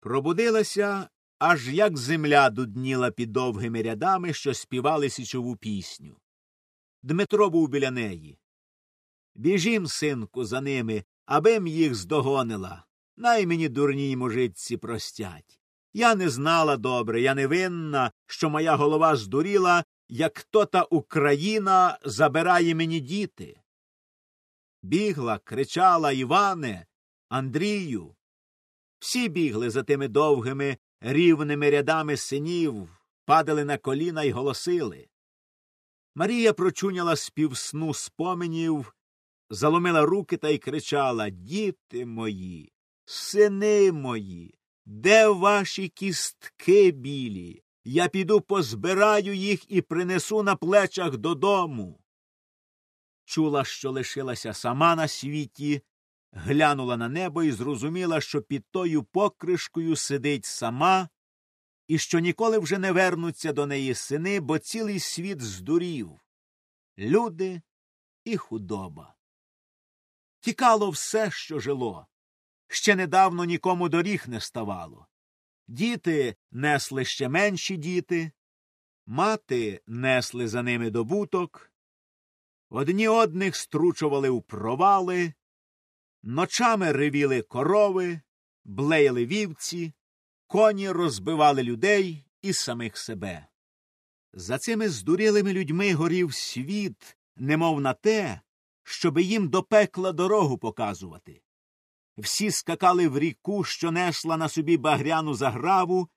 Пробудилася, аж як земля дудніла під довгими рядами, що співали січову пісню. Дмитро був біля неї. Біжім, синку, за ними, абим їх здогонила. Най мені дурній мужитці простять. Я не знала добре, я не винна, що моя голова здуріла, як то та Україна забирає мені діти. Бігла, кричала Іване, Андрію. Всі бігли за тими довгими рівними рядами синів, падали на коліна й голосили. Марія прочуняла співсну споменів, заломила руки та й кричала Діти мої, сини мої, де ваші кістки білі? Я піду позбираю їх і принесу на плечах додому. Чула, що лишилася сама на світі, глянула на небо і зрозуміла, що під тою покришкою сидить сама, і що ніколи вже не вернуться до неї сини, бо цілий світ здурів люди і худоба. Тікало все, що жило. Ще недавно нікому доріг не ставало. Діти несли ще менші діти, мати несли за ними добуток, одні одних стручували у провали, ночами ревіли корови, блеяли вівці, коні розбивали людей і самих себе. За цими здурілими людьми горів світ, немов на те, щоби їм до пекла дорогу показувати. Всі скакали в ріку, що несла на собі багряну заграву,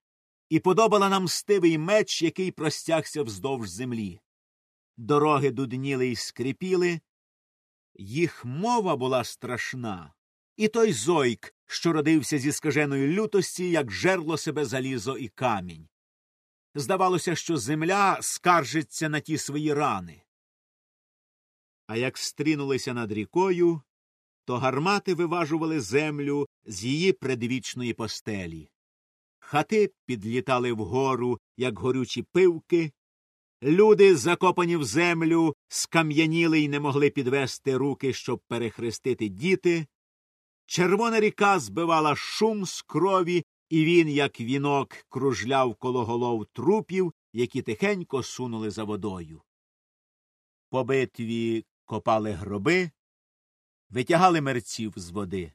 і подобала нам стивий меч, який простягся вздовж землі. Дороги дудніли й скрипіли. Їх мова була страшна, і той зойк, що родився зі скаженої лютості, як жерло себе залізо і камінь. Здавалося, що земля скаржиться на ті свої рани. А як стрінулися над рікою, то гармати виважували землю з її предвічної постелі. Хати підлітали вгору, як горючі пивки, люди, закопані в землю, скам'яніли й не могли підвести руки, щоб перехрестити діти. Червона ріка збивала шум з крові, і він, як вінок, кружляв коло голов трупів, які тихенько сунули за водою. По битві копали гроби, витягали мерців з води.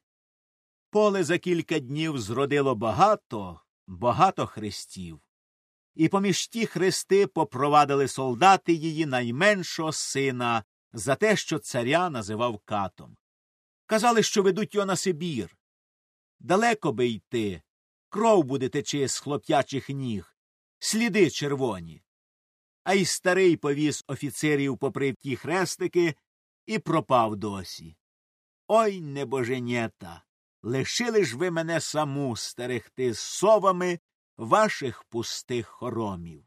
Поле за кілька днів зродило багато, багато хрестів, і поміж ті хрести попровадили солдати її найменшого сина за те, що царя називав катом. Казали, що ведуть його на Сибір. Далеко би йти, кров буде течи з хлоп'ячих ніг, сліди червоні. А й старий повіз офіцерів попри ті хрестики і пропав досі. Ой, небоженєта, лишили ж ви мене саму стерегти з совами ваших пустих хоромів.